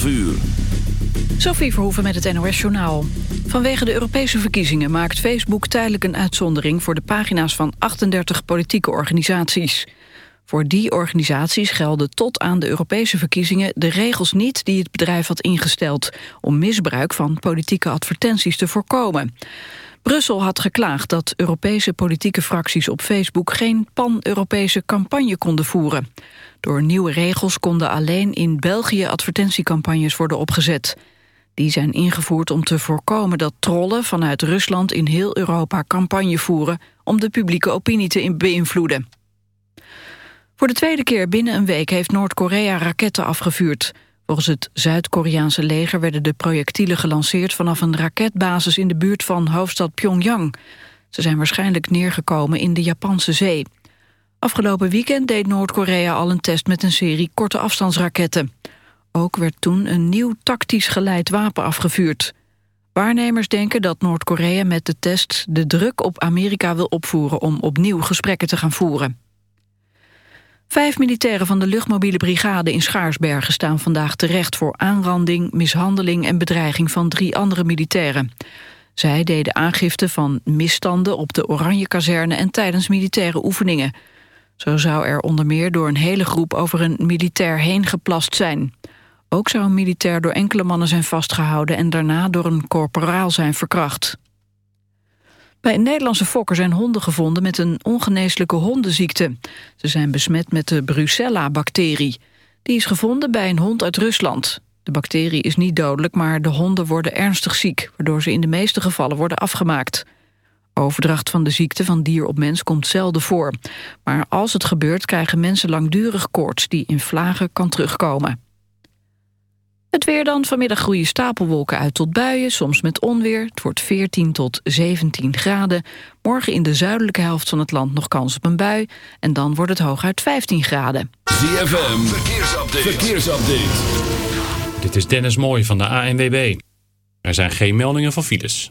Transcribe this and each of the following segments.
12 uur. Sophie Verhoeven met het NOS-journaal. Vanwege de Europese verkiezingen maakt Facebook tijdelijk een uitzondering... voor de pagina's van 38 politieke organisaties. Voor die organisaties gelden tot aan de Europese verkiezingen... de regels niet die het bedrijf had ingesteld... om misbruik van politieke advertenties te voorkomen. Brussel had geklaagd dat Europese politieke fracties op Facebook... geen pan-Europese campagne konden voeren. Door nieuwe regels konden alleen in België advertentiecampagnes worden opgezet. Die zijn ingevoerd om te voorkomen dat trollen vanuit Rusland in heel Europa campagne voeren om de publieke opinie te beïnvloeden. Voor de tweede keer binnen een week heeft Noord-Korea raketten afgevuurd. Volgens het Zuid-Koreaanse leger werden de projectielen gelanceerd vanaf een raketbasis in de buurt van hoofdstad Pyongyang. Ze zijn waarschijnlijk neergekomen in de Japanse zee. Afgelopen weekend deed Noord-Korea al een test met een serie korte afstandsraketten. Ook werd toen een nieuw tactisch geleid wapen afgevuurd. Waarnemers denken dat Noord-Korea met de test de druk op Amerika wil opvoeren om opnieuw gesprekken te gaan voeren. Vijf militairen van de luchtmobiele brigade in Schaarsbergen staan vandaag terecht voor aanranding, mishandeling en bedreiging van drie andere militairen. Zij deden aangifte van misstanden op de Oranje-kazerne en tijdens militaire oefeningen. Zo zou er onder meer door een hele groep over een militair heen geplast zijn. Ook zou een militair door enkele mannen zijn vastgehouden... en daarna door een corporaal zijn verkracht. Bij een Nederlandse fokker zijn honden gevonden met een ongeneeslijke hondenziekte. Ze zijn besmet met de Brucella-bacterie. Die is gevonden bij een hond uit Rusland. De bacterie is niet dodelijk, maar de honden worden ernstig ziek... waardoor ze in de meeste gevallen worden afgemaakt. Overdracht van de ziekte van dier op mens komt zelden voor. Maar als het gebeurt krijgen mensen langdurig koorts... die in vlagen kan terugkomen. Het weer dan. Vanmiddag groeien stapelwolken uit tot buien, soms met onweer. Het wordt 14 tot 17 graden. Morgen in de zuidelijke helft van het land nog kans op een bui. En dan wordt het hooguit 15 graden. ZFM, verkeersupdate. verkeersupdate. Dit is Dennis Mooij van de ANWB. Er zijn geen meldingen van files.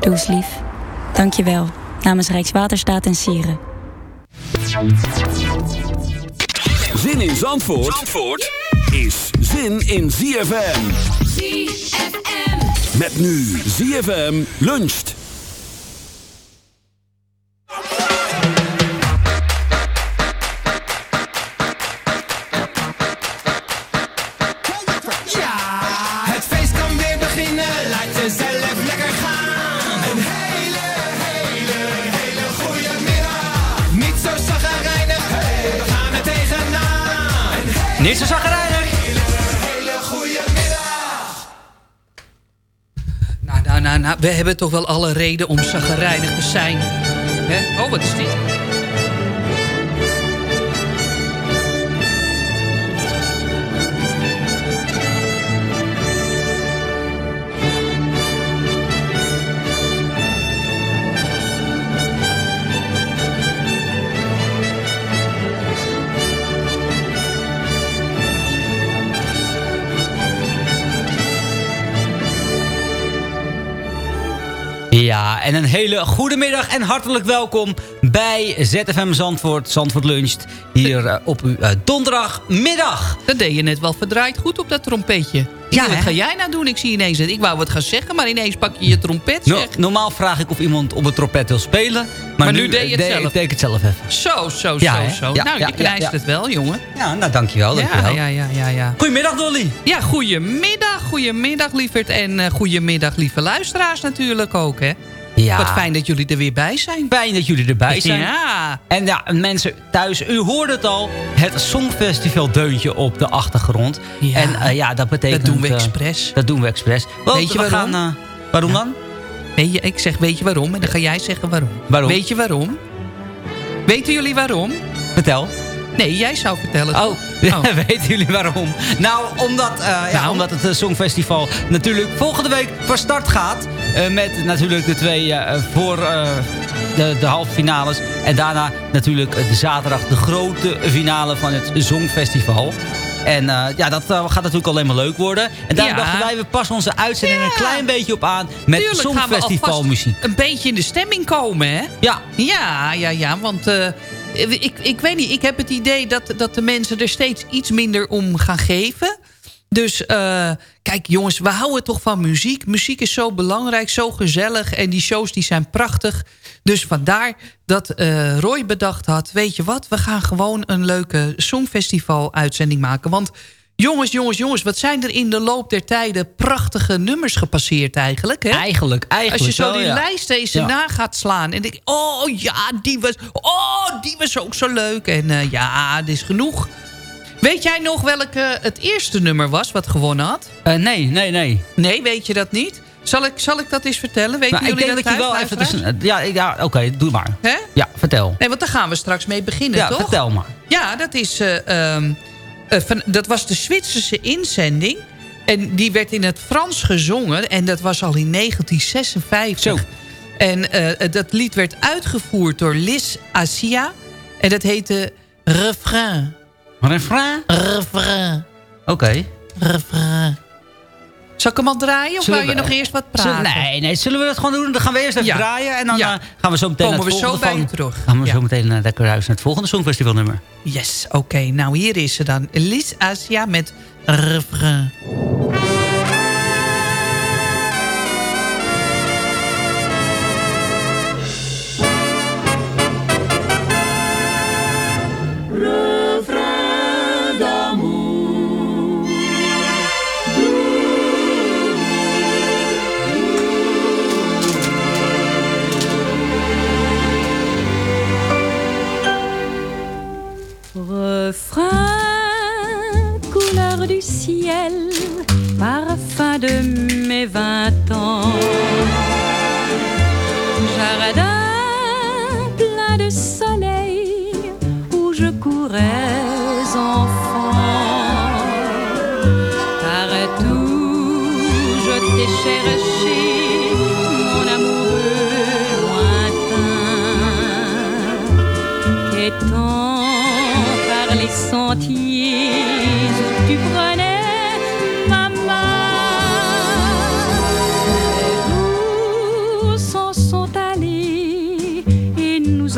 Doe eens lief. Dank je wel. Namens Rijkswaterstaat en Sieren. Zin in Zandvoort, Zandvoort is zin in ZFM. ZFM. Met nu ZFM luncht. beetje zagrijnig. Hele, nou, hele goede middag. Nou, nou, nou, we hebben toch wel alle reden om zagrijnig te zijn. Hè? Oh, wat is dit? Ja, en een hele goede middag en hartelijk welkom bij ZFM Zandvoort, Zandvoort Luncht. Hier uh, op uw uh, donderdagmiddag. Dat deed je net wel verdraaid goed op dat trompetje. Ja, wat ga jij nou doen? Ik zie ineens, ik wou wat gaan zeggen, maar ineens pak je je trompet. No, normaal vraag ik of iemand op een trompet wil spelen. Maar, maar nu, nu, deed je het zelf. Ik deed het zelf even. Zo, zo, ja, zo, zo. Ja, nou, je knijst het wel, jongen. Ja, nou, dankjewel. dankjewel. Ja, ja, ja, ja. Goedemiddag, Dolly. Ja, goedemiddag, goedemiddag, lieverd. En uh, goedemiddag, lieve luisteraars natuurlijk ook, hè. Ja. Wat fijn dat jullie er weer bij zijn. Fijn dat jullie erbij zijn. Ja. En ja, mensen thuis, u hoorde het al. Het Songfestival deuntje op de achtergrond. Ja. En uh, ja, dat betekent... Dat doen we expres. Uh, dat doen we expres. Want weet je waarom? Gaan, uh, waarom dan? Weet je, ik zeg weet je waarom en dan ga jij zeggen waarom. Waarom? Weet je waarom? Weten jullie waarom? Vertel. Nee, jij zou vertellen. Oh, oh. weten jullie waarom? Nou, omdat, uh, nou. Ja, omdat het Songfestival natuurlijk volgende week van start gaat. Uh, met natuurlijk de twee uh, voor de, de halve finales. En daarna natuurlijk de zaterdag de grote finale van het Songfestival. En uh, ja, dat uh, gaat natuurlijk alleen maar leuk worden. En daarom ja. dachten wij, we passen onze uitzending ja. een klein beetje op aan met Songfestivalmuziek. Een beetje in de stemming komen, hè? Ja. Ja, ja, ja, want... Uh, ik, ik weet niet, ik heb het idee dat, dat de mensen er steeds iets minder om gaan geven. Dus uh, kijk jongens, we houden toch van muziek. Muziek is zo belangrijk, zo gezellig. En die shows die zijn prachtig. Dus vandaar dat uh, Roy bedacht had... weet je wat, we gaan gewoon een leuke songfestival-uitzending maken. Want jongens, jongens, jongens... wat zijn er in de loop der tijden prachtige nummers gepasseerd eigenlijk? Hè? Eigenlijk, eigenlijk Als je zo die ja. lijst eens ja. na gaat slaan... en denk oh ja, die was, oh, die was ook zo leuk. En uh, ja, dit is genoeg... Weet jij nog welke het eerste nummer was wat gewonnen had? Uh, nee, nee, nee. Nee, weet je dat niet? Zal ik, zal ik dat eens vertellen? Weten nou, jullie ik denk dat, dat je wel even tussen, Ja, ja oké, okay, doe maar. Hè? Ja, vertel. Nee, want daar gaan we straks mee beginnen, ja, toch? vertel maar. Ja, dat, is, uh, um, uh, van, dat was de Zwitserse inzending. En die werd in het Frans gezongen. En dat was al in 1956. Zo. En uh, dat lied werd uitgevoerd door Liz Asia. En dat heette Refrain. Refrain? Refrain. Oké. Okay. Refrain. Zal ik hem al draaien of wou je we, nog eerst wat praten? Nee, nee, zullen we dat gewoon doen? Dan gaan we eerst even ja. draaien en dan ja. uh, gaan we zo meteen Komen naar het we volgende zo bij je terug. Gaan we ja. zo meteen naar huis naar het volgende Songfestivalnummer. Yes, oké. Okay. Nou, hier is ze dan. Liz Asia met refrain,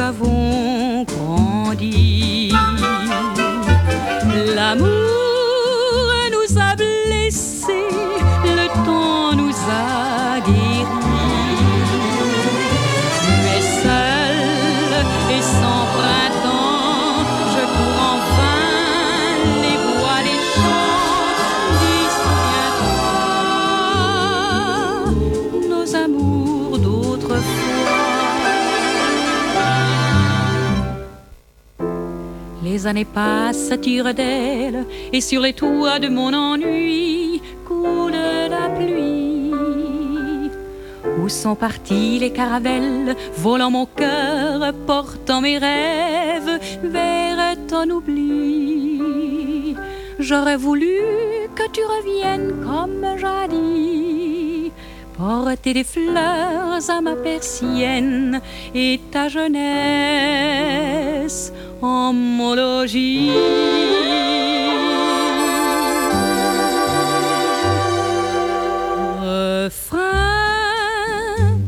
avons grandi. L'amour nous a blessés, le temps nous a guéris. Les années passent, tirent d'elle, et sur les toits de mon ennui coule la pluie. sont partis les caravelles, volant mon cœur, portant mes rêves vers ton oubli? J'aurais voulu que tu reviennes comme jadis, porter des fleurs à ma persienne et ta jeunesse logis. Refrain,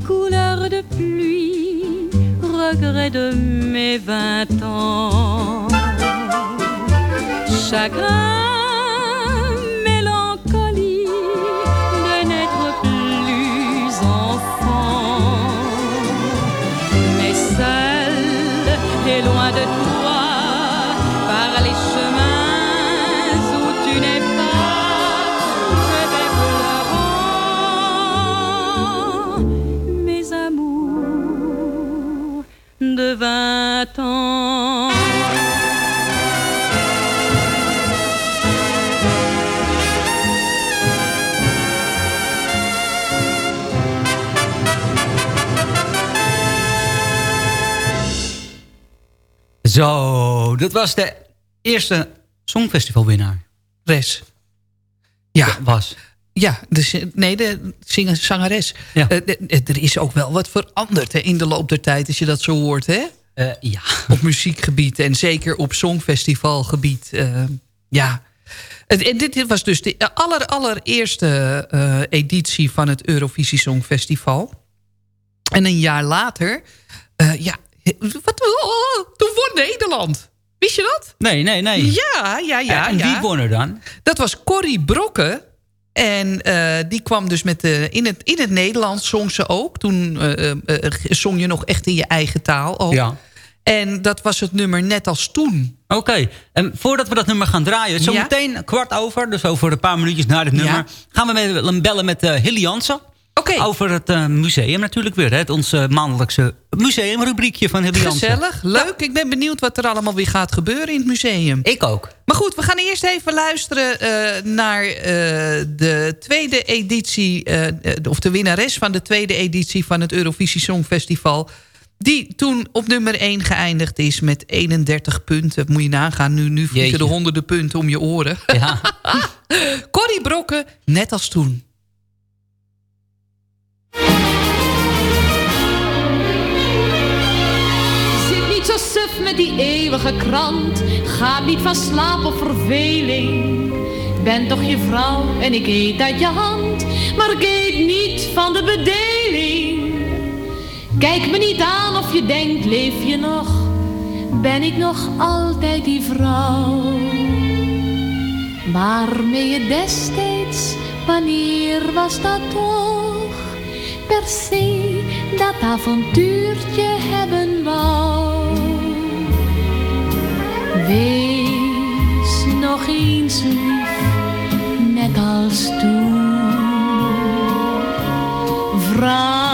couleur de pluie, regret de mes vingt ans. Chagrin, Zo, dat was de eerste Songfestivalwinnaar. Res. Ja. Was. Ja, de, zi- nee, de zinger, zangeres. Ja. Eh, de- de- er is ook wel wat veranderd hè, in de loop der tijd, als je dat zo hoort. Hè? Eh, ja. Op muziekgebied en zeker op songfestivalgebied. eh, ja. En dit, dit was dus de aller, allereerste eh, editie van het Eurovisie Songfestival. En een jaar later, eh, ja, wat, oh, toen won Nederland. Wist je dat? Nee, nee, nee. Ja, ja, ja. en wie ja. won er dan? Dat was Corrie Brokke. En eh, die kwam dus met de, in, het, in het Nederlands zong ze ook. Toen eh, eh, eh, zong je nog echt in je eigen taal ook. Ja. En dat was het nummer net als toen. Oké, en voordat we dat nummer gaan draaien... zo Ja. meteen kwart over, dus over een paar minuutjes na dit nummer... Ja. gaan we met, bellen met eh Hilly Jansen. Over het eh, museum natuurlijk weer. Hè? Het, ons eh, maandelijkse museumrubriekje van Hilly. Gezellig, leuk. Ik ben benieuwd wat er allemaal weer gaat gebeuren in het museum. Ik ook. Maar goed, we gaan eerst even luisteren eh, naar de tweede editie... of de winnares van de tweede editie van het Eurovisie Songfestival... die toen op nummer 1 geëindigd is met 31 punten. Moet je nagaan, nu, nu vliegen de honderden punten om je oren. Ja. Corrie Brokken, net als toen. Zit niet zo suf met die eeuwige krant. Ga niet van slaap of verveling. Ben toch je vrouw en ik eet uit je hand. Maar ik eet niet van de bedeling. Kijk me niet aan of je denkt, leef je nog? Ben ik nog altijd die vrouw? Waarmee je destijds, wanneer was dat toch? Per dat avontuurtje hebben wou. Wees nog eens lief, net als toen. Vraag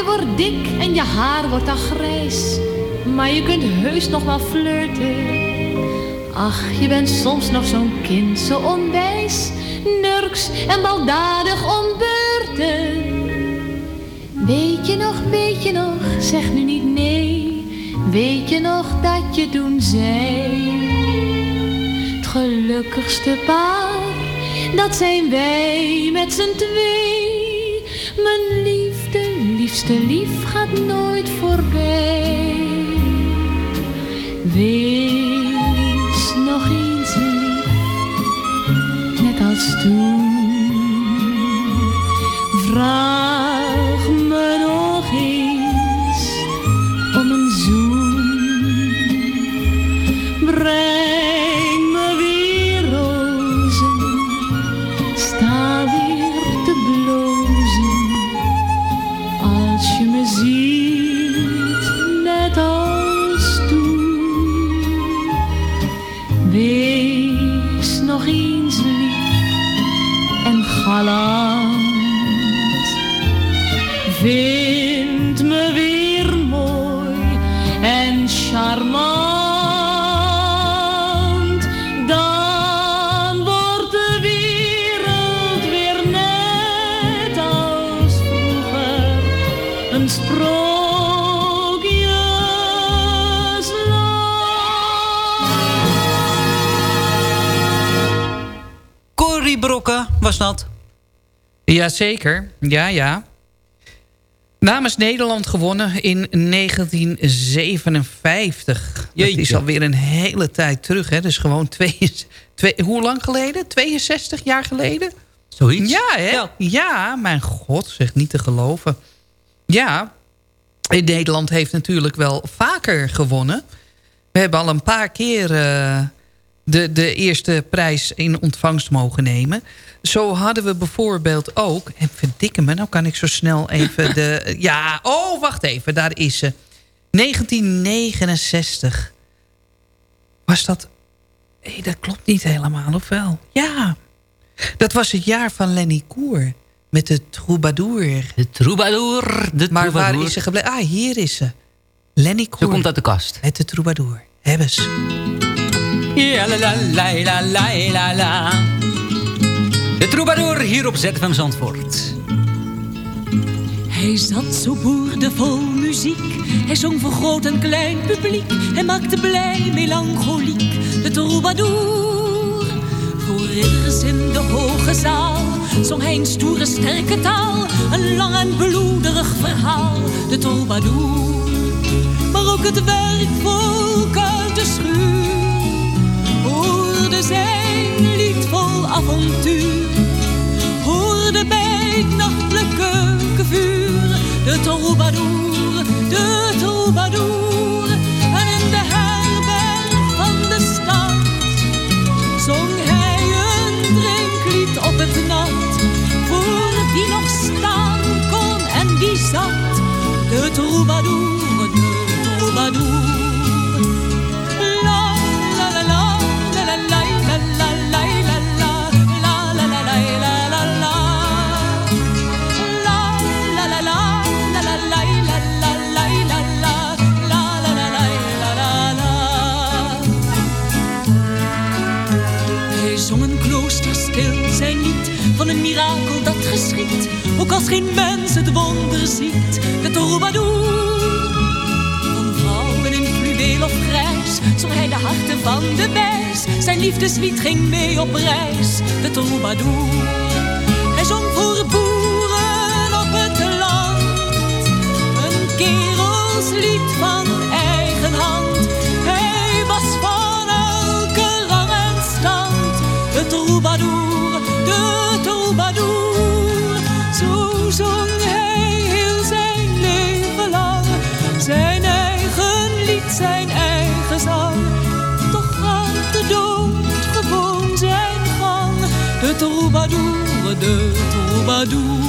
je wordt dik en je haar wordt al grijs. Maar je kunt heus nog wel flirten. Ach, je bent soms nog zo'n kind, zo onwijs. Nurks en baldadig om beurten. Weet je nog, weet je nog, zeg nu niet nee. Weet je nog dat je toen zei. Het gelukkigste paar, dat zijn wij met z'n twee. Mijn liefde, liefste lief gaat nooit voorbij. Wees nog eens lief, net als toen. Vraag Jazeker, ja, ja. Namens Nederland gewonnen in 1957. Dat is alweer een hele tijd terug. Hè? Dus gewoon twee, twee, hoe lang geleden? 62 jaar geleden? Zoiets? Ja, hè? Ja. mijn god, zeg niet te geloven. Ja, Nederland heeft natuurlijk wel vaker gewonnen. We hebben al een paar keer eh, de, de eerste prijs in ontvangst mogen nemen. Zo hadden we bijvoorbeeld ook... En verdikke me, nou kan ik zo snel even de... Ja, oh, wacht even, daar is ze. 1969. Was dat... Nee, dat klopt niet helemaal, of wel? Ja, dat was het jaar van Lenny Koer. Met de troubadour. De troubadour, de Maar waar is ze gebleven? Ah, hier is ze. Lenny Koer. Ze komt uit de kast. Met de troubadour. Hebben ze. Ja, la, la, la, la, la, la. De troubadour hier op ZFM Zandvoort. Hij zat zo boerdevol muziek. Hij zong voor groot en klein publiek. Hij maakte blij melancholiek. De troubadour. Voor ridders in de hoge zaal zong hij een stoere sterke taal. Een lang en bloederig verhaal. De troubadour. Maar ook het werkvolk uit de schuur hoorde vol avontuur. Hoorde bij het nachtelijke keukenvuur de troubadour, de troubadour. Als geen mens het wonder ziet, de troubadour. Van vrouwen in fluweel of grijs zong hij de harten van de wijs. Zijn liefdeslied ging mee op reis, de troubadour. Hij zong voor boeren op het land, een kerelslied van troubadour, de troubadour.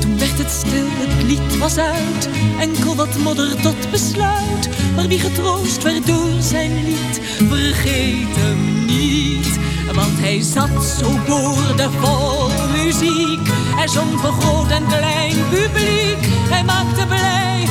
Toen werd het stil, het lied was uit, enkel wat modder tot besluit. Maar wie getroost werd door zijn lied, vergeet hem niet. Want hij zat zo boordevol muziek. Hij zong voor groot en klein publiek. Hij maakte blij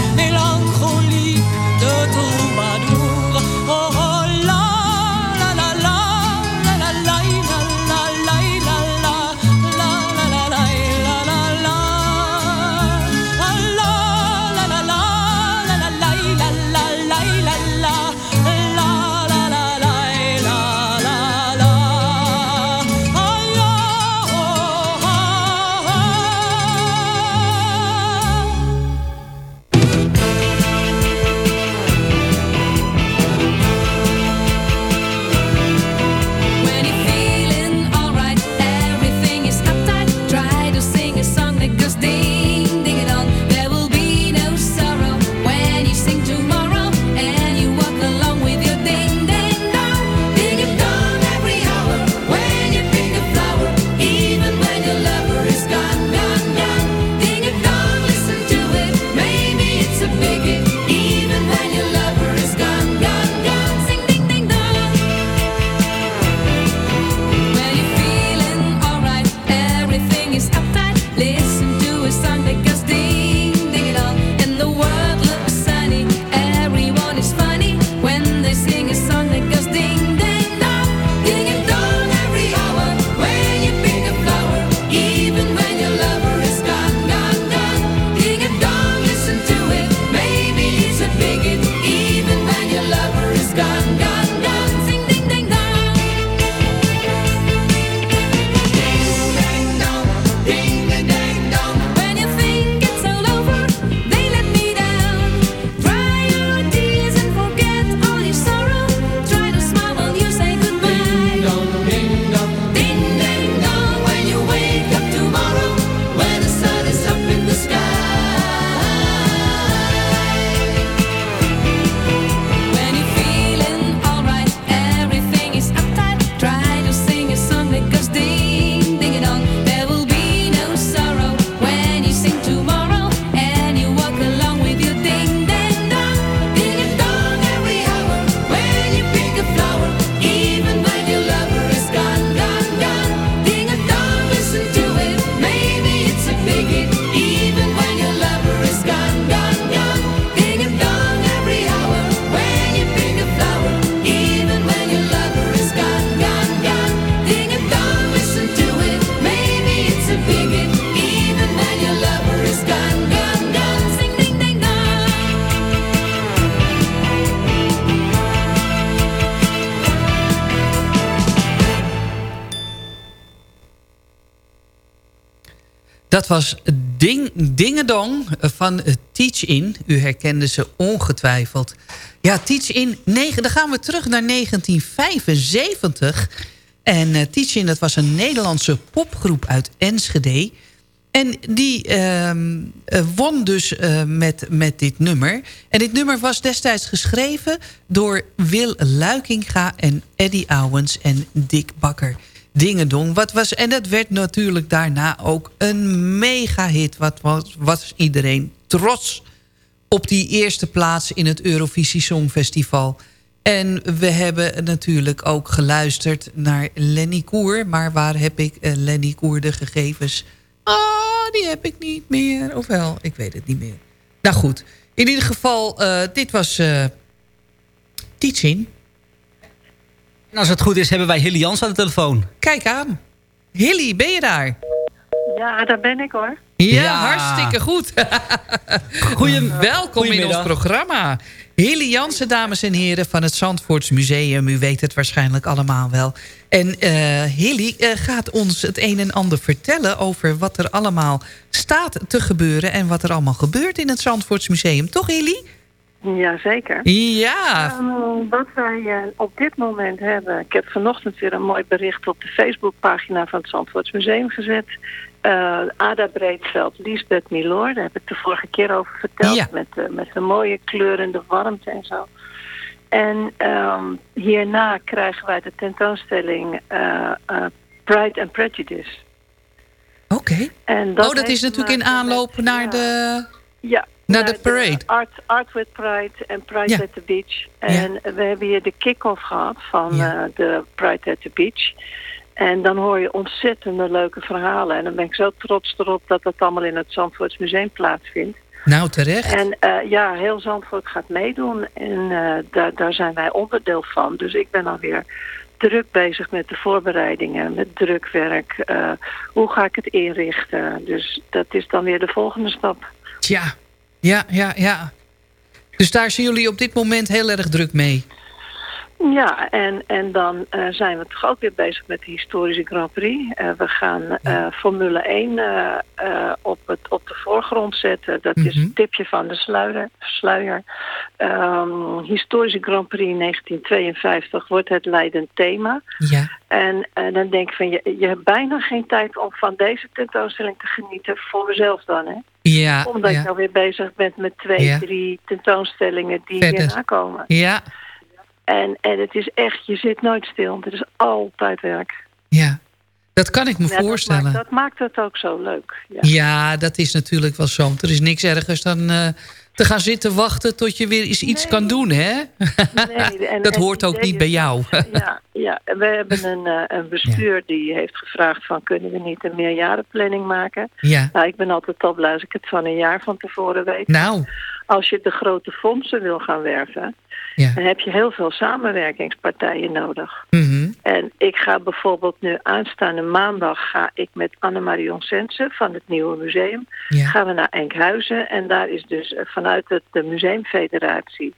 Dat was Ding, Dingedong van Teach In. U herkende ze ongetwijfeld. Ja, Teach In, negen, dan gaan we terug naar 1975. En eh, Teach In, dat was een Nederlandse popgroep uit Enschede. En die ehm, eh, won dus eh, met, met dit nummer. En dit nummer was destijds geschreven door Wil Luikinga en Eddie Owens en Dick Bakker. Dingedong. Wat was, en dat werd natuurlijk daarna ook een mega hit. Wat was, was iedereen trots op die eerste plaats in het Eurovisie Songfestival. En we hebben natuurlijk ook geluisterd naar Lenny Koer. Maar waar heb ik eh, Lenny Koer de gegevens? Ah, die heb ik niet meer. Of wel, ik weet het niet meer. Nou goed, in ieder geval, eh, dit was uh. En als het goed is, hebben wij Hilly Jans aan de telefoon. Kijk aan. Hilly, ben je daar? Ja, daar ben ik hoor. Ja, Ja. hartstikke goed. Goeie, Welkom in ons Goedemiddag. programma. Hilly Jansen, dames en heren van het Zandvoorts Museum. U weet het waarschijnlijk allemaal wel. En eh Hilly eh, gaat ons het een en ander vertellen... over wat er allemaal staat te gebeuren... en wat er allemaal gebeurt in het Zandvoorts Museum. Toch, Hilly? Jazeker. Ja. Ehm, wat wij eh, op dit moment hebben... Ik heb vanochtend weer een mooi bericht op de Facebookpagina van het Zandvoorts Museum gezet. Eh, Ada Breedveld, Liesbeth Milor, daar heb ik de vorige keer over verteld. Ja. Met, de met de mooie kleurende warmte en zo. En ehm, hierna krijgen wij de tentoonstelling eh, eh, Pride and Prejudice. Oké. En Oh, dat is natuurlijk in aanloop naar de... Ja. Naar de parade. Art, Art with Pride en Pride Ja. at the Beach. En we hebben hier de kick-off gehad van Ja. eh, de Pride at the Beach. En dan hoor je ontzettende leuke verhalen. En dan ben ik zo trots erop dat dat allemaal in het Zandvoorts Museum plaatsvindt. Nou, terecht. En eh, ja, heel Zandvoort gaat meedoen. En eh, daar, daar zijn wij onderdeel van. Dus ik ben alweer druk bezig met de voorbereidingen, met drukwerk. eh, hoe ga ik het inrichten? Dus dat is dan weer de volgende stap. Tja, ja, ja, ja. Dus daar zijn jullie op dit moment heel erg druk mee. Ja, en, en dan eh, zijn we toch ook weer bezig met de historische Grand Prix. Eh, we gaan eh, Formule 1 eh, eh, op, het, op de voorgrond zetten. Dat is Mhm. het tipje van de sluier. sluier. ehm, historische Grand Prix 1952 wordt het leidend thema. Ja. En, en dan denk ik van, je, je hebt bijna geen tijd om van deze tentoonstelling te genieten voor mezelf dan, hè? Ja, Omdat ja. je alweer bezig bent met twee, Ja. drie tentoonstellingen die Verder. hierna komen. Ja, En, en het is echt, je zit nooit stil. Het is altijd werk. ja. Dat kan ik me Ja, dat voorstellen. maakt- Dat maakt, het ook zo leuk. Ja. Ja, dat is natuurlijk wel zo. Er is niks ergers dan eh, te gaan zitten wachten tot je weer eens iets kan doen, hè? Nee, en- dat hoort ook niet bij jou. Ja, ja, we hebben een, eh, een bestuur die heeft gevraagd van kunnen we niet een meerjarenplanning maken. Ja. Nou, ik ben altijd al blij als ik het van een jaar van tevoren weet. Nou, Als je de grote fondsen wil gaan werven, Ja. dan heb je heel veel samenwerkingspartijen nodig. mhm. En ik ga bijvoorbeeld nu aanstaande maandag ga ik met Annemarion Sensen van het Nieuwe Museum Ja. gaan we naar Enkhuizen. En daar is dus eh, vanuit het, de Museumfederatie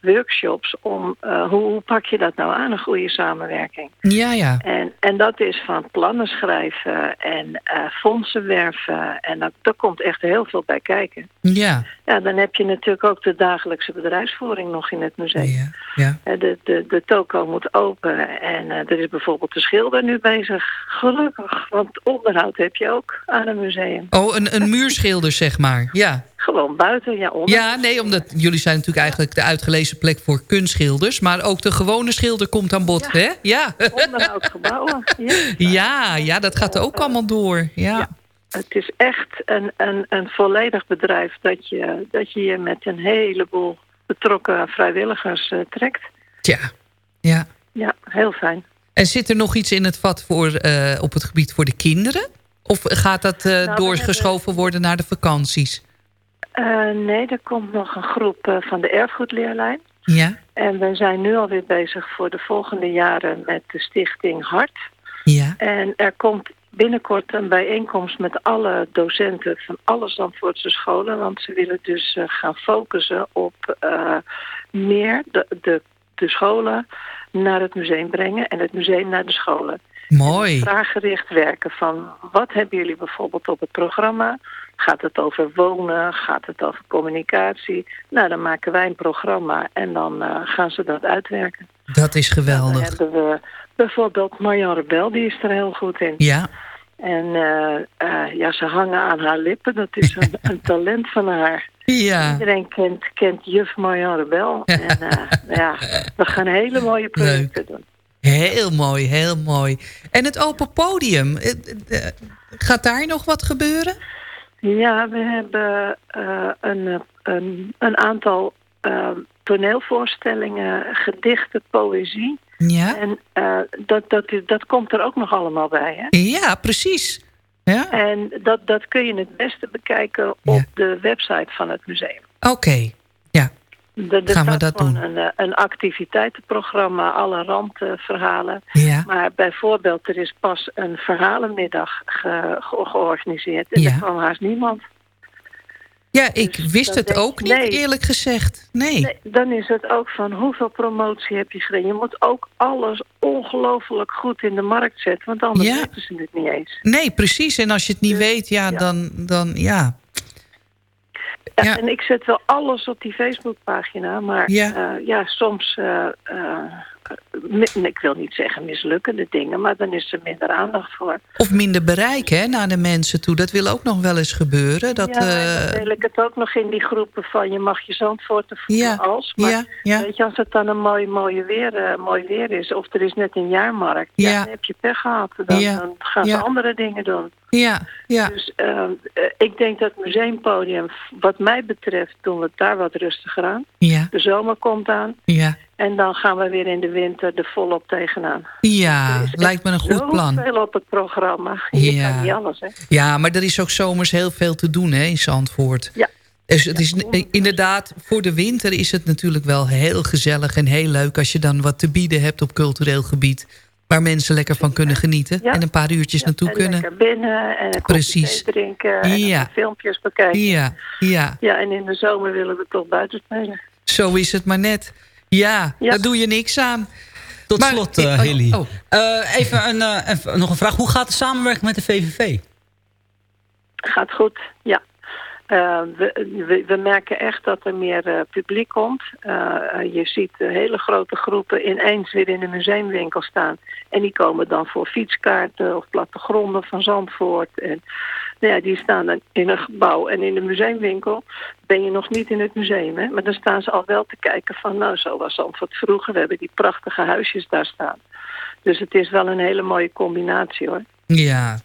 workshops om eh, hoe, hoe pak je dat nou aan, een goede samenwerking. ja, ja. En, en dat is van plannen schrijven en eh, fondsen werven. En dat, daar komt echt heel veel bij kijken. Ja, Ja, dan heb je natuurlijk ook de dagelijkse bedrijfsvoering nog in het museum. ja. Eh, De, de, de toko moet open en er is bijvoorbeeld de schilder nu bezig. Gelukkig, want onderhoud heb je ook aan een museum. Oh, een, een muurschilder, zeg maar. Ja. Gewoon buiten, ja, onder. Ja, nee, omdat jullie zijn natuurlijk eigenlijk de uitgelezen plek voor kunstschilders. Maar ook de gewone schilder komt aan bod, hè? Ja. Onderhoudsgebouwen. Ja. Ja, ja, dat gaat ook allemaal door. Ja. Het is echt een, een, een volledig bedrijf dat je, dat je je met een heleboel betrokken vrijwilligers eh, trekt. Tja, ja. Ja, heel fijn. En zit er nog iets in het vat voor, eh, op het gebied voor de kinderen? Of gaat dat we doorgeschoven worden naar de vakanties? Eh, nee, er komt nog een groep eh, van de erfgoedleerlijn. Ja, En we zijn nu alweer bezig voor de volgende jaren met de stichting Hart. ja. En er komt binnenkort een bijeenkomst met alle docenten van alle Zandvoortse scholen. Want ze willen dus eh, gaan focussen op meer de, de, de scholen naar het museum brengen en het museum naar de scholen. Mooi. Vraaggericht werken van wat hebben jullie bijvoorbeeld op het programma? Gaat het over wonen? Gaat het over communicatie? Nou, dan maken wij een programma en dan eh, gaan ze dat uitwerken. Dat is Dan geweldig. hebben we bijvoorbeeld Marjan Rebel, die is er heel goed in. Ja, En eh, eh, ja, ze hangen aan haar lippen. Dat is een, een talent van haar. ja. Iedereen kent, kent juf Marjan Rebel. En ja, we gaan hele mooie projecten doen. Heel mooi, heel mooi. En het open podium, gaat daar nog wat gebeuren? Ja, we hebben eh, een, een, een aantal eh, toneelvoorstellingen, gedichten, poëzie. Ja, En eh, dat, dat, dat komt er ook nog allemaal bij. Hè? ja precies. Ja, En dat, dat kun je het beste bekijken op de website van het museum. oké. Er, er Gaan we dat gewoon doen? Een, eh, een activiteitenprogramma, alle randverhalen. Ja. Maar bijvoorbeeld, er is pas een verhalenmiddag ge- ge- georganiseerd. En Ja. er kwam haast niemand. ja ik wist dan het ook niet, nee. eerlijk gezegd. Nee. Nee, dan is het ook van hoeveel promotie heb je gedaan. Je moet ook alles ongelooflijk goed in de markt zetten. Want anders Ja. weten ze het niet eens. Nee, precies. En als je het niet weet, ja, dan, dan ja. Ja, Ja. En ik zet wel alles op die Facebookpagina. Maar Ja. ja, ja soms, eh, eh, ik wil niet zeggen mislukkende dingen. Maar dan is er minder aandacht voor. Of minder bereik hè, naar de mensen toe. Dat wil ook nog wel eens gebeuren. Dat, ja, eh, dan deel ik het ook nog in die groepen van je mag je zandvoorten voelen Ja, als. Maar ja, ja. weet je, als het dan een mooi, mooie weer, eh, mooi weer is, of er is net een jaarmarkt, ja. Dan heb je pech gehad. Dan, dan gaan ze andere dingen doen. ja, ja. Dus eh, eh, ik denk dat het museumpodium, wat mij betreft, doen we het daar wat rustiger aan. Ja, De zomer komt aan. ja. En dan gaan we weer in de winter er volop tegenaan. Ja, lijkt me een goed plan. Zoveel op het programma. Je Ja. kan niet alles, hè? Ja, maar er is ook zomers heel veel te doen hè, in Zandvoort. Ja. Dus het is inderdaad, voor de winter is het natuurlijk wel heel gezellig en heel leuk... als je dan wat te bieden hebt op cultureel gebied... waar mensen lekker van kunnen genieten Ja. en een paar uurtjes naartoe en kunnen. lekker binnen en een Precies. drinken en Ja. filmpjes bekijken. Ja, ja, Ja, en in de zomer willen we toch buiten spelen. zo is het maar net. Ja, Ja. daar doe je niks aan. Tot Maar- slot, eh, oh, Hilly. oh. Eh, even, een, eh, even nog een vraag. Hoe gaat de samenwerking met de VVV? Gaat goed, ja. Eh, we, we, we merken echt dat er meer eh, publiek komt. Je ziet hele grote groepen ineens weer in de museumwinkel staan. En die komen dan voor fietskaarten of plattegronden van Zandvoort. En nou ja, die staan in een gebouw. En in de museumwinkel ben je nog niet in het museum. Hè? Maar dan staan ze al wel te kijken van... nou, zo was Zandvoort vroeger. We hebben die prachtige huisjes daar staan. Dus het is wel een hele mooie combinatie hoor. Ja.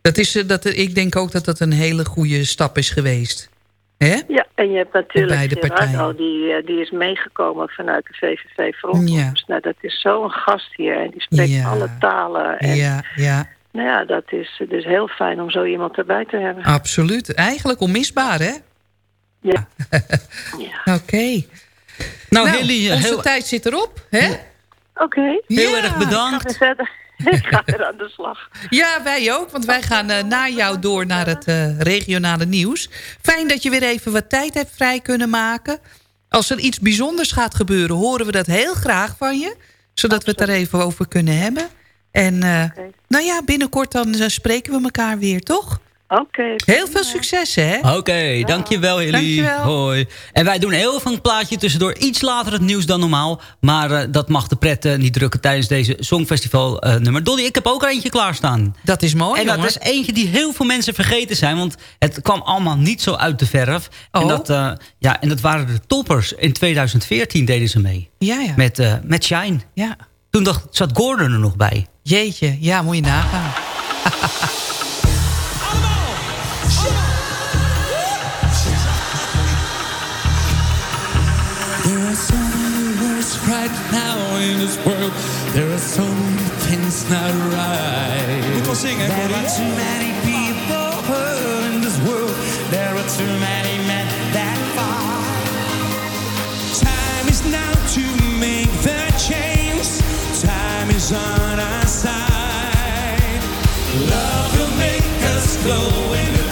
Dat is, eh, dat, ik denk ook dat dat een hele goede stap is geweest. Hè? Ja, en je hebt natuurlijk beide Gerardo, die, eh, die is meegekomen vanuit de VVV Frontkomst. Nou, dat is zo'n gast hier en die spreekt Ja. alle talen. En, Ja, ja, Nou ja, dat is dus heel fijn om zo iemand erbij te hebben. absoluut. Eigenlijk onmisbaar, hè? Ja. Oké. Nou, Hilly, onze heel- tijd zit erop, hè? Oké. Heel erg bedankt. Ik ga weer verder. Ik ga weer aan de slag. Ja, wij ook, want wij gaan eh, na jou door naar het eh, regionale nieuws. Fijn dat je weer even wat tijd hebt vrij kunnen maken. Als er iets bijzonders gaat gebeuren, horen we dat heel graag van je. Zodat we het daar even over kunnen hebben. En eh, nou ja, binnenkort dan eh, spreken we elkaar weer, toch? Oké. Heel veel succes, hè? Oké, dankjewel Hilly. Dankjewel. Hoi. En wij doen heel even een plaatje tussendoor. Iets later het nieuws dan normaal. Maar eh, dat mag de pret niet drukken tijdens deze Songfestival eh, nummer. Dolly, ik heb ook er eentje klaarstaan. Dat is mooi, En dat jongen. is eentje die heel veel mensen vergeten zijn. Want het kwam allemaal niet zo uit de verf. En, Oh. dat, eh, ja, en dat waren de toppers. In 2014 deden ze mee. Ja, ja. Met, eh, met Shine. Ja. Toen dacht, zat Gordon er nog bij. Jeetje, ja, moet je nagaan. There are so many words right now in this world. There are so many things not right. People sing it. There are too many people hurt in this world. There are too many flowing.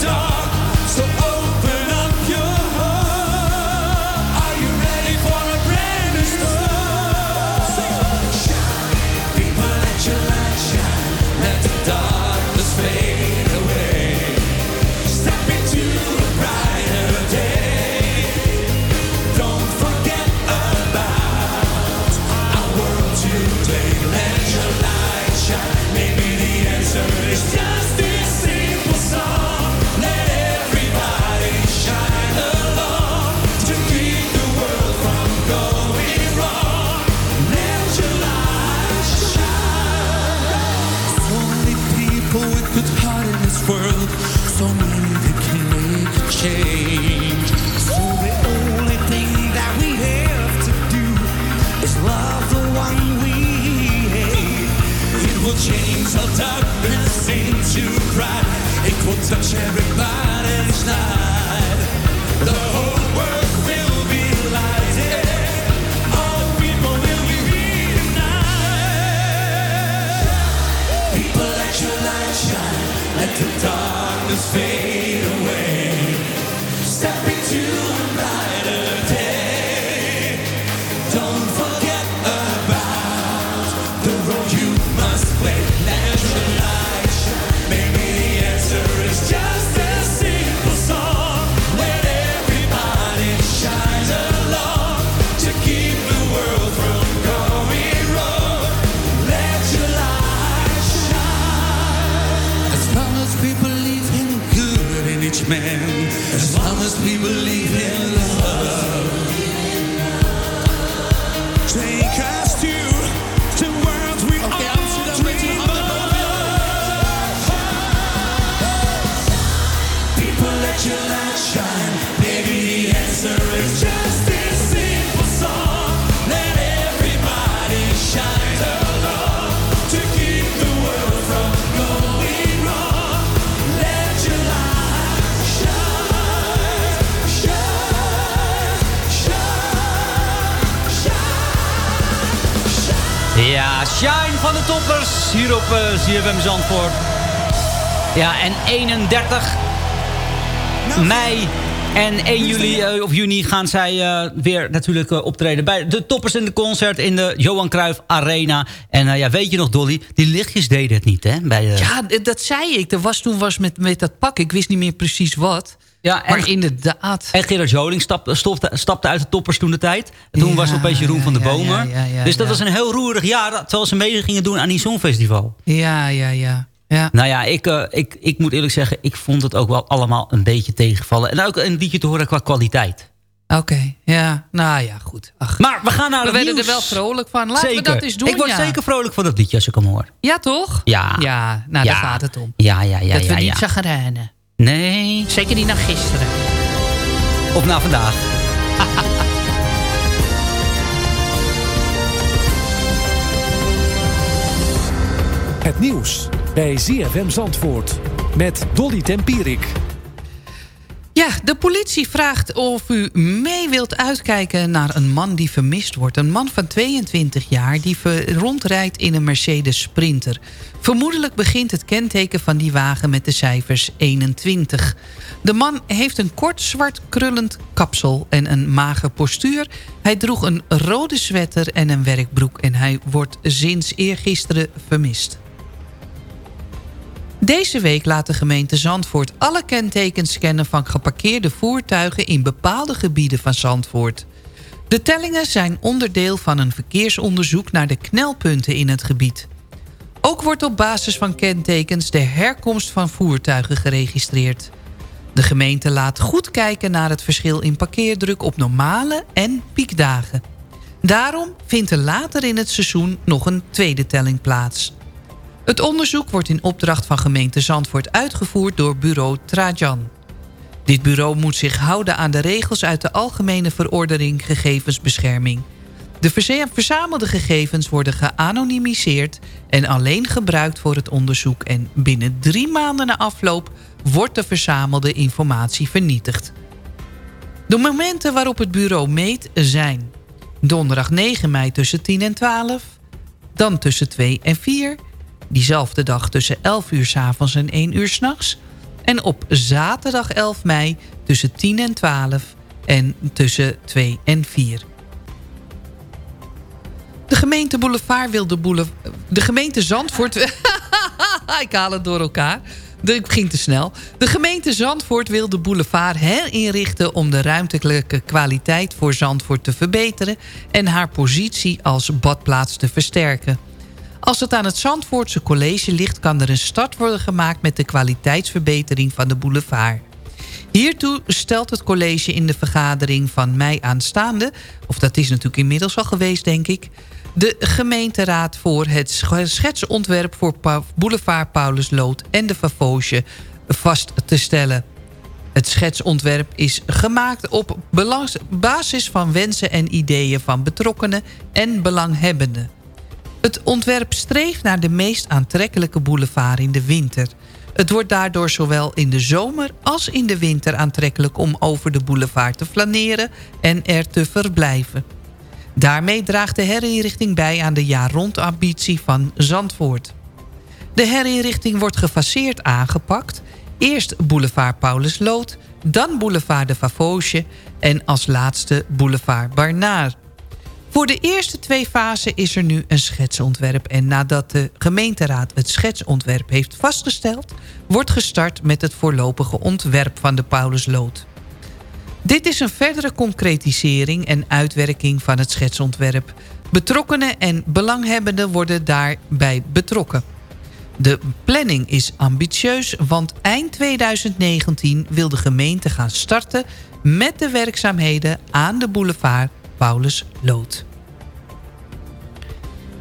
Change. So the only thing that we have to do is love the one we hate. It will change our darkness into bright. It will touch everybody's night. The whole world will be lighted. All people will be reunited. People, let your light shine. Let the darkness fade away. Ja, en 31 mei en 1 juli eh, of juni gaan zij eh, weer natuurlijk eh, optreden... bij de toppers in de concert in de Johan Cruijff Arena. En ja, weet je nog, Dolly, die lichtjes deden het niet, hè? Bij. Ja, dat zei ik. Er was toen was met, met dat pak. Ik wist niet meer precies wat. Ja, en, maar inderdaad. En Gerard Joling stapte, stopte- stapte uit de toppers toen de tijd. En toen Ja, was het opeens Jeroen van de ja, Bomen. ja, ja, ja, dus dat ja. was een heel roerig jaar. Terwijl ze mee gingen doen aan die Songfestival. Ja, ja, ja. Ja. Nou ja, ik, eh, ik, ik moet eerlijk zeggen, ik vond het ook wel allemaal een beetje tegenvallen. En ook een liedje te horen qua kwaliteit. Oké, ja. Nou ja, goed. Ach. Maar we gaan naar We het werden nieuws. er wel vrolijk van. Laten zeker. we dat eens doen, Ik word ja. zeker vrolijk van dat liedje als ik hem hoor. Ja, toch? Ja. Ja, nou Ja. daar gaat het om. Ja, ja, ja. dat ja, we ja. niet zagrijnen. Nee. Zeker niet naar gisteren. Of na vandaag. Het nieuws bij ZFM Zandvoort met Dolly Tempierik. Ja, de politie vraagt of u mee wilt uitkijken naar een man die vermist wordt. Een man van 22 jaar die rondrijdt in een Mercedes Sprinter. Vermoedelijk begint het kenteken van die wagen met de cijfers 21. De man heeft een kort zwart krullend kapsel en een mager postuur. Hij droeg een rode sweater en een werkbroek en hij wordt sinds eergisteren vermist. Deze week laat de gemeente Zandvoort alle kentekens scannen van geparkeerde voertuigen in bepaalde gebieden van Zandvoort. De tellingen zijn onderdeel van een verkeersonderzoek naar de knelpunten in het gebied. Ook wordt op basis van kentekens de herkomst van voertuigen geregistreerd. De gemeente laat goed kijken naar het verschil in parkeerdruk op normale en piekdagen. Daarom vindt er later in het seizoen nog een tweede telling plaats. Het onderzoek wordt in opdracht van gemeente Zandvoort uitgevoerd door bureau Trajan. Dit bureau moet zich houden aan de regels uit de Algemene Verordening Gegevensbescherming. De verza- verzamelde gegevens worden geanonimiseerd en alleen gebruikt voor het onderzoek... en binnen drie maanden na afloop wordt de verzamelde informatie vernietigd. De momenten waarop het bureau meet zijn... donderdag 9 mei tussen 10 en 12... dan tussen 2 en 4 diezelfde dag tussen 11 uur 's avonds en 1 uur 's nachts. En op zaterdag 11 mei tussen 10 en 12 en tussen 2 en 4. De gemeente Boulevard wil de boulevard... De gemeente Zandvoort... Ik haal het door elkaar. Ik ging te snel. De gemeente Zandvoort wil de boulevard herinrichten... om de ruimtelijke kwaliteit voor Zandvoort te verbeteren... en haar positie als badplaats te versterken. Als het aan het Zandvoortse college ligt... kan er een start worden gemaakt met de kwaliteitsverbetering van de boulevard. Hiertoe stelt het college in de vergadering van mei aanstaande... of dat is natuurlijk inmiddels al geweest, denk ik... de gemeenteraad voor het sch- schetsontwerp voor boulevard Paulusloot... en de Favosje vast te stellen. Het schetsontwerp is gemaakt op basis van wensen en ideeën van betrokkenen en belanghebbenden. Het ontwerp streeft naar de meest aantrekkelijke boulevard in de winter. Het wordt daardoor zowel in de zomer als in de winter aantrekkelijk... om over de boulevard te flaneren en er te verblijven. Daarmee draagt de herinrichting bij aan de jaar-rond-ambitie van Zandvoort. De herinrichting wordt gefaseerd aangepakt. Eerst boulevard Paulusloot, dan boulevard de Favosje... en als laatste boulevard Barnaar. Voor de eerste twee fasen is er nu een schetsontwerp... en nadat de gemeenteraad het schetsontwerp heeft vastgesteld... wordt gestart met het voorlopige ontwerp van de Paulusloot. Dit is een verdere concretisering en uitwerking van het schetsontwerp. Betrokkenen en belanghebbenden worden daarbij betrokken. De planning is ambitieus, want eind 2019 wil de gemeente gaan starten... met de werkzaamheden aan de boulevard Paulus Lood.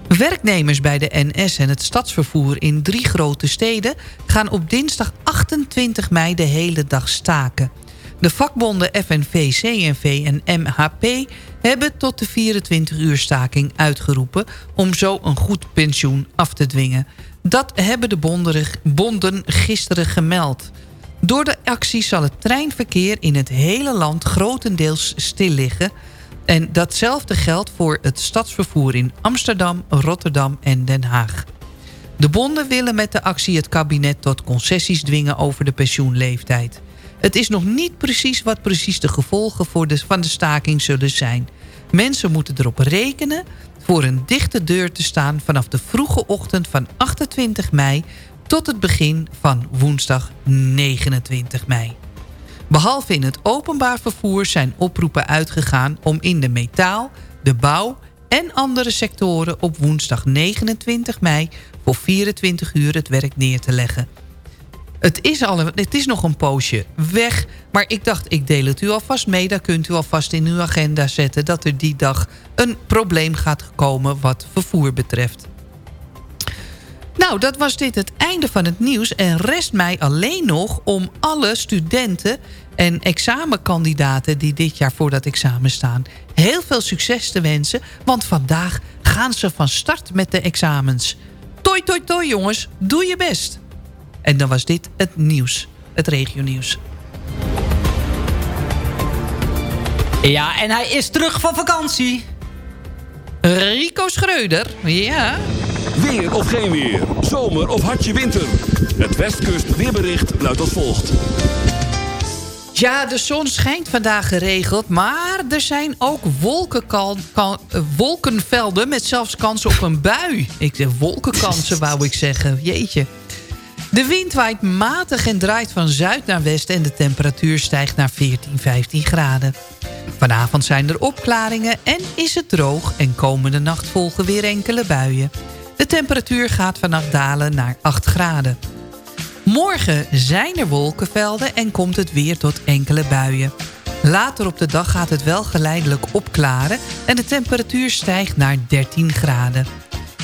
Werknemers bij de NS en het stadsvervoer in drie grote steden... gaan op dinsdag 28 mei de hele dag staken. De vakbonden FNV, CNV en MHP hebben tot de 24 uur staking uitgeroepen... om zo een goed pensioen af te dwingen. Dat hebben de bonden, gisteren gemeld. Door de actie zal het treinverkeer in het hele land grotendeels stil liggen... En datzelfde geldt voor het stadsvervoer in Amsterdam, Rotterdam en Den Haag. De bonden willen met de actie het kabinet tot concessies dwingen over de pensioenleeftijd. Het is nog niet precies wat precies de gevolgen voor de, van de staking zullen zijn. Mensen moeten erop rekenen voor een dichte deur te staan... vanaf de vroege ochtend van 28 mei tot het begin van woensdag 29 mei. Behalve in het openbaar vervoer zijn oproepen uitgegaan... om in de metaal, de bouw en andere sectoren op woensdag 29 mei... voor 24 uur het werk neer te leggen. Het is, al, het is nog een poosje weg, maar ik dacht ik deel het u alvast mee. Dan kunt u alvast in uw agenda zetten dat er die dag een probleem gaat komen wat vervoer betreft. Nou, dat was dit het einde van het nieuws. En rest mij alleen nog om alle studenten en examenkandidaten... die dit jaar voor dat examen staan... heel veel succes te wensen. Want vandaag gaan ze van start met de examens. Toi, toi, toi, jongens. Doe je best. En dan was dit het nieuws. Het regionieuws. Ja, en hij is terug van vakantie. Rico Schreuder, ja. Weer of geen weer. Zomer of hartje winter. Het Westkust weerbericht luidt als volgt. Ja, de zon schijnt vandaag geregeld, maar er zijn ook wolkenvelden met zelfs kans op een bui. Ik zeg wolkenkansen, wou ik zeggen. Jeetje. De wind waait matig en draait van zuid naar west... en de temperatuur stijgt naar 14, 15 graden. Vanavond zijn er opklaringen en is het droog... en komende nacht volgen weer enkele buien. De temperatuur gaat vannacht dalen naar 8 graden. Morgen zijn er wolkenvelden en komt het weer tot enkele buien. Later op de dag gaat het wel geleidelijk opklaren... en de temperatuur stijgt naar 13 graden.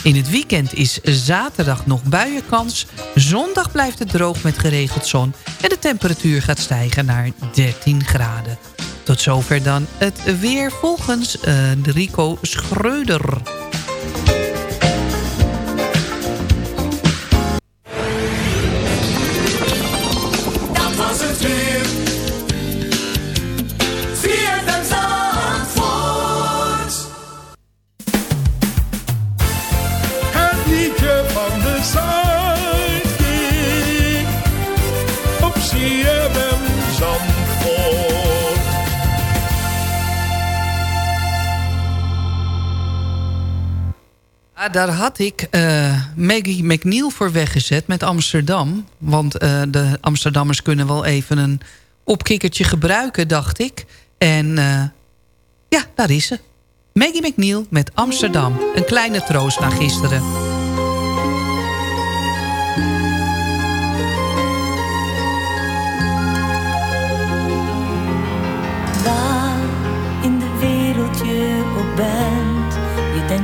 In het weekend is zaterdag nog buienkans. Zondag blijft het droog met geregeld zon... en de temperatuur gaat stijgen naar 13 graden. Tot zover dan het weer volgens eh, Rico Schreuder. Daar had ik eh, Maggie McNeil voor weggezet met Amsterdam. Want eh, de Amsterdammers kunnen wel even een opkikkertje gebruiken, dacht ik. En eh, ja, daar is ze. Maggie McNeil met Amsterdam. Een kleine troost na gisteren.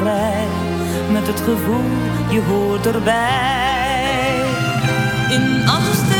Vrij. Met het gevoel, je hoort erbij. In Amsterdam,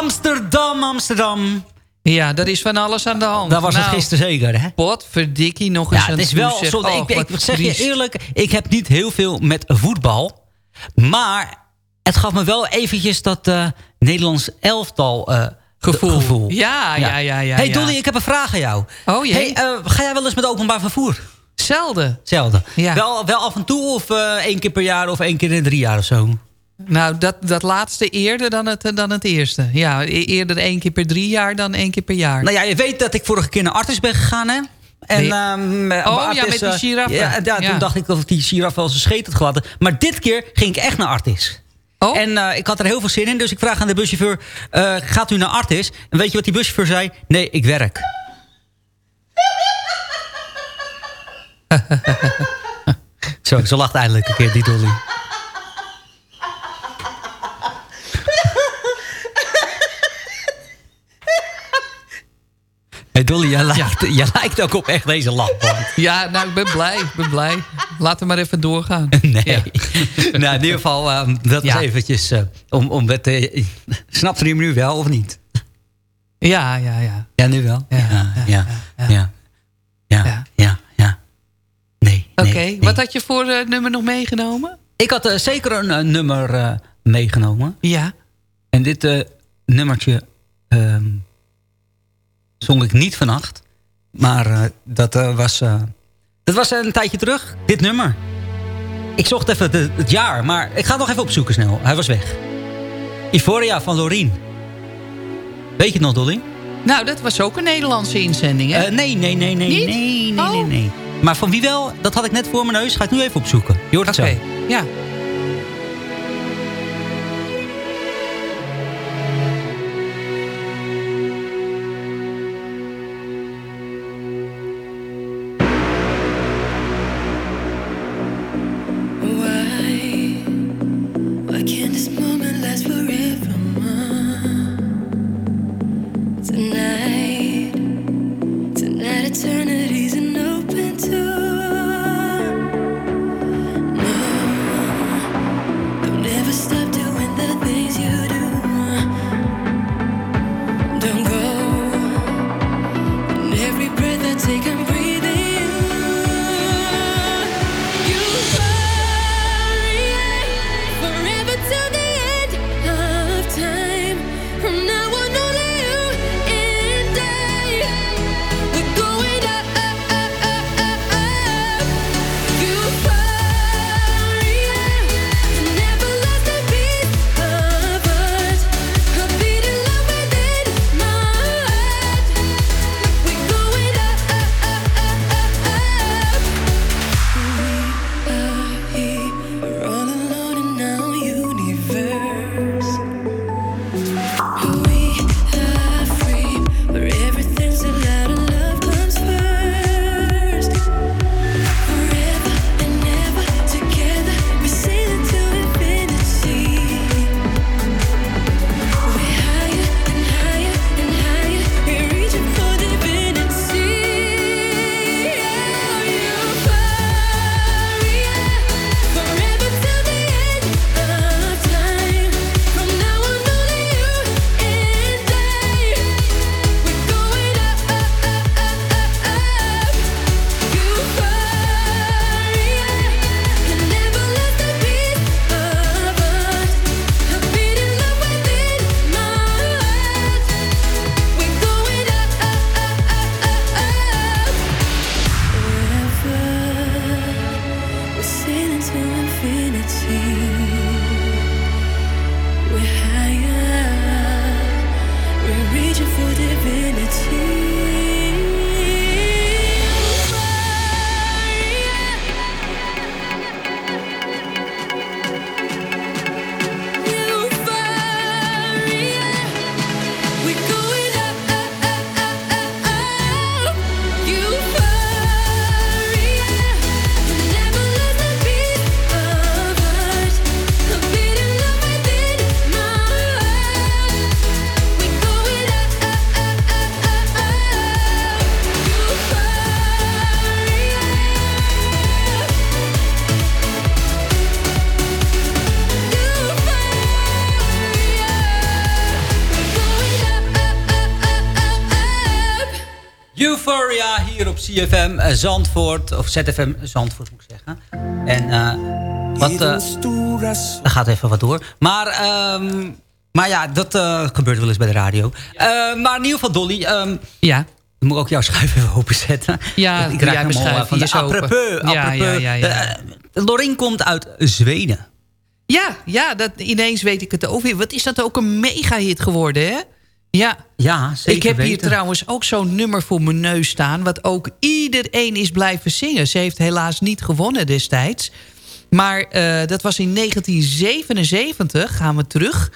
Amsterdam, Amsterdam. Ja, daar is van alles aan de hand. Daar was het Nou, gisteren zeker, hè? Potverdikkie nog eens Ja, een het is wel zo. Oh, ik, ik zeg je eerlijk, ik heb niet heel veel met voetbal. Maar het gaf me wel eventjes dat eh, Nederlands elftal eh, gevoel. Ja, ja, ja, ja, hey ja. Dolly, ik heb een vraag aan jou. Oh jee. Hey, eh, ga jij wel eens met openbaar vervoer? Zelden. Zelden. Ja. Wel, wel af en toe of één keer per jaar of één keer in drie jaar of zo? Nou, dat, dat laatste eerder dan het, dan het eerste. Ja, e- eerder één keer per drie jaar dan één keer per jaar. Nou ja, je weet dat ik vorige keer naar Artis ben gegaan, hè? En, Nee. ehm, Oh, Artis, ja, met die eh, giraffen. Ja, ja, Ja. toen dacht ik of die giraf wel zijn scheet had gelaten. Maar dit keer ging ik echt naar Artis. Oh? En eh, ik had er heel veel zin in, dus ik vraag aan de buschauffeur... eh, gaat u naar Artis? En weet je wat die buschauffeur zei? Nee, ik werk. zo, zo lacht eindelijk een keer die Dolly. Jij lijkt, jij lijkt ook op echt deze lachband. Ja, nou, ik ben blij. Ik ben blij. Laten we maar even doorgaan. Nee. nou, in ieder geval, ehm, dat was eventjes eh, om, om het... Uh, snapt u hem nu wel of niet? Ja, ja, ja. Ja, nu wel. Ja, ja, ja. Ja, ja, ja. ja, Nee, Oké, nee. wat had je voor eh, nummer nog meegenomen? Ik had eh, zeker een eh, nummer eh, meegenomen. Ja. En dit eh, nummertje ehm, zong ik niet vannacht. Maar eh, dat, eh, was, eh, dat was een tijdje terug, dit nummer. Ik zocht even de- het jaar, maar ik ga het nog even opzoeken snel. Hij was weg. Euphoria van Lorien. Weet je het nog, Dolly? Nou, dat was ook een Nederlandse inzending, hè? Eh, nee, nee, nee, nee, Niet? nee, nee, Oh. nee, nee. Maar van wie wel, dat had ik net voor mijn neus. Ga ik nu even opzoeken. Je hoort het zo. ja. CFM eh, Zandvoort. Of ZFM Zandvoort moet ik zeggen. En eh, wat... er gaat even wat door. Maar, ehm, maar ja, dat eh, gebeurt wel eens bij de radio. Eh, maar in ieder geval, Dolly... ehm, ja. Dan moet ik ook jouw schuif even openzetten. Ja, ik mijn hem al, schuif, van de apropos. Ja, ja, ja, ja. Eh, Lorraine komt uit Zweden. Ja, ja dat, ineens weet ik het ook weer. Wat is dat ook een mega-hit geworden, hè? Ja. Ja, zeker Ik heb hier trouwens ook zo'n nummer voor mijn neus staan... wat ook iedereen is blijven zingen. Ze heeft helaas niet gewonnen destijds. Maar eh, dat was in 1977, gaan we terug...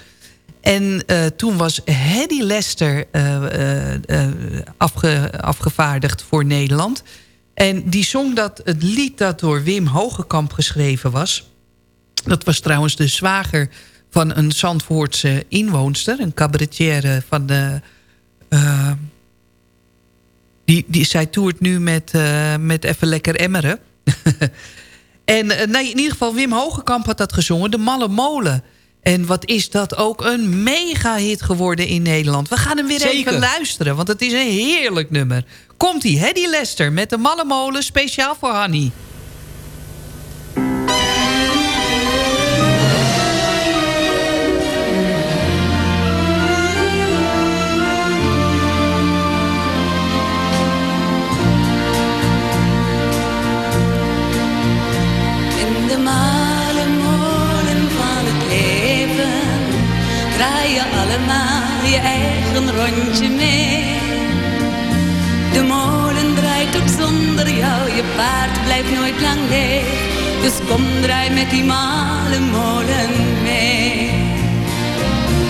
En eh, toen was Hedy Lester eh, afge, afgevaardigd voor Nederland. En die zong dat het lied dat door Wim Hogekamp geschreven was. Dat was trouwens de zwager van een Zandvoortse inwoonster. Een cabaretière van de... eh, die, die, zij toert nu met, eh, met Even Lekker Emmeren. en eh, nee, in ieder geval, Wim Hogekamp had dat gezongen. De Malle Molen. En wat is dat ook een mega-hit geworden in Nederland. We gaan hem weer Zeker. even luisteren, want het is een heerlijk nummer. Komt-ie, Hedy Lester met de Malle Molen, speciaal voor Hanny. Rondje mee. De molen draait ook zonder jou, je paard blijft nooit lang leeg. Dus kom draai met die male molen mee.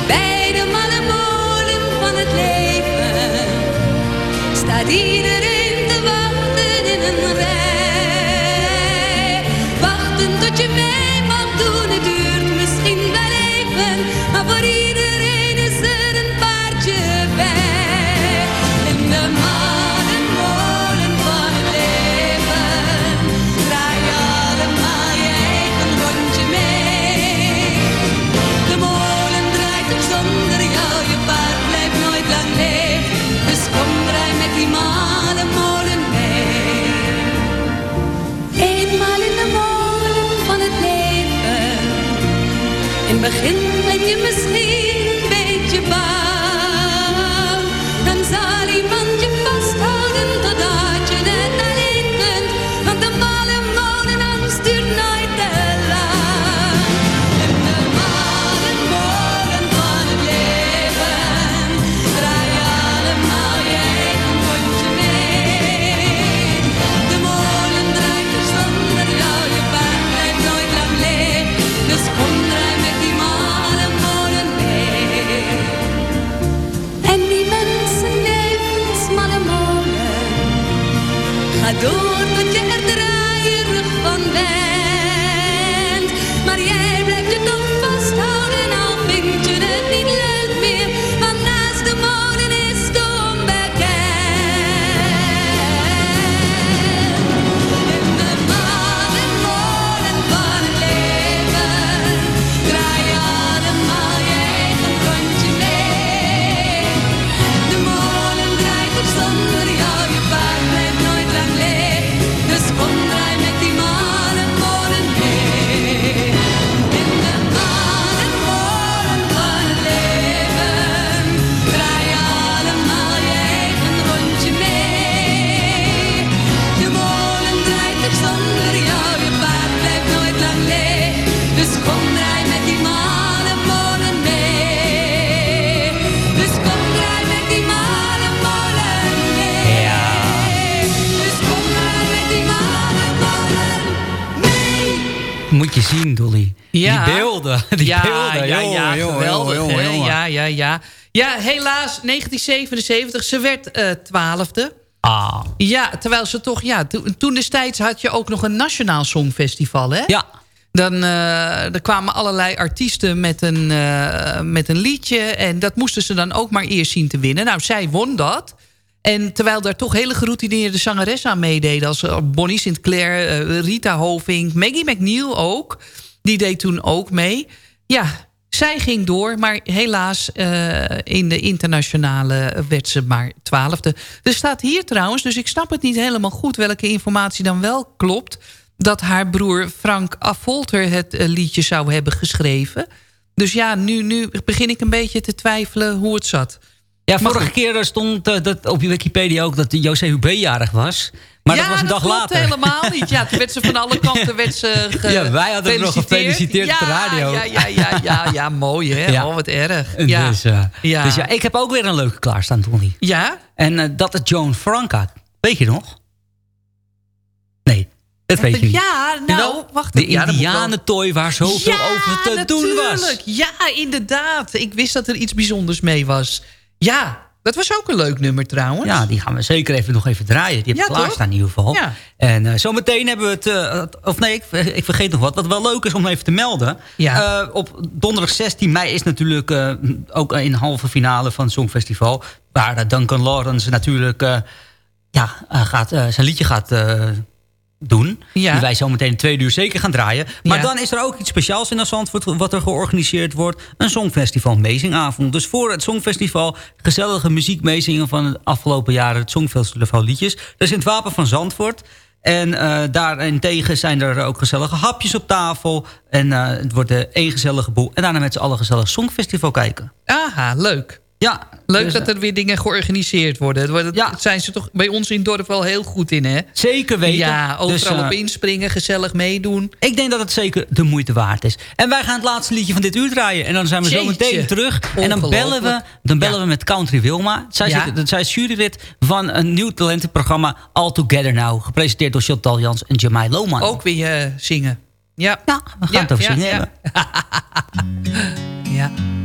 Bij de malle molen van het leven staat iedereen zien, Dolly. Ja. Die beelden. Die ja, beelden. ja, ja, geweldig. Ja, ja, ja. Ja, helaas, 1977. Ze werd eh, twaalfde. Ah. Ja, terwijl ze toch... Ja, to- toen destijds had je ook nog een nationaal songfestival, hè? Ja. Dan eh, er kwamen allerlei artiesten met een, eh, met een liedje. En dat moesten ze dan ook maar eerst zien te winnen. Nou, zij won dat. En terwijl daar toch hele geroutineerde zangeressen aan meededen... als eh, Bonnie Sinclair, eh, Rita Hoving, Maggie McNeil ook... die deed toen ook mee. Ja, Zij ging door, maar helaas eh, in de internationale werd ze maar twaalfde. Er staat hier trouwens, dus ik snap het niet helemaal goed... welke informatie dan wel klopt... dat haar broer Frank Affolter het liedje zou hebben geschreven. Dus ja, nu, nu begin ik een beetje te twijfelen hoe het zat. Ja, vorige keer stond eh, dat op je Wikipedia ook dat José Hubé jarig was. Maar ja, dat was een dag klopt later. helemaal niet. Ja, toen werd ze van alle kanten werd ze Ja, wij hadden hem nog gefeliciteerd op de radio. Ja, ja, ja, ja, ja mooi hè. Ja. Oh, wat erg. En Ja. Dus, Ja. dus ja, ik heb ook weer een leuke klaarstaan, Tony. Ja? En eh, dat is Joan Franca. Weet je nog? Nee, dat weet je niet. Ja, nou, wacht De. Ja, dat indianentooi waar zoveel Ja, over te doen was. natuurlijk. Ja, inderdaad. Ik wist dat er iets bijzonders mee was. Ja, dat was ook een leuk nummer trouwens. Ja, die gaan we zeker even nog even draaien. Die heb ik Ja, klaarstaan in ieder geval. Ja. En eh, zometeen hebben we het... eh, of nee, ik, ik vergeet nog wat. Wat wel leuk is om even te melden. Ja. Eh, op donderdag 16 mei is natuurlijk ook in halve finale van het Songfestival. Waar Duncan Lawrence natuurlijk ja, gaat, zijn liedje gaat doen. Ja. Die wij zometeen in twee uur zeker gaan draaien. Maar Ja. dan is er ook iets speciaals in Zandvoort wat er georganiseerd wordt. Een Songfestival Mezingavond. Dus voor het Songfestival gezellige muziek meezingen van de afgelopen jaren. Het Songfestival liedjes. Dat is in het Wapen van Zandvoort. En eh daarentegen zijn er ook gezellige hapjes op tafel. En eh, het wordt één gezellige boel. En daarna met z'n allen gezellig Songfestival kijken. Aha, leuk. Ja, Leuk dus, dat er weer dingen georganiseerd worden. Dat, dat zijn ze toch bij ons in het dorp wel heel goed in, hè? Zeker weten. Ja, overal Dus, eh, op inspringen, gezellig meedoen. Ik denk dat het zeker de moeite waard is. En wij gaan het laatste liedje van dit uur draaien. En dan zijn we zo meteen terug. En dan bellen we, dan bellen we met Country Wilma. Zij, Ja. zit, zij is jurylid van een nieuw talentenprogramma All Together Now. Gepresenteerd door Chantal Jans en Jamai Lohman. Ook weer eh, zingen. Ja. Ja, we gaan het over zingen hebben. ja.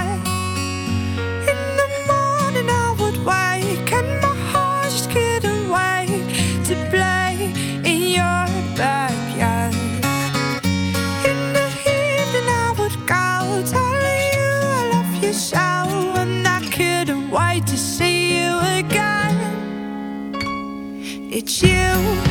It's you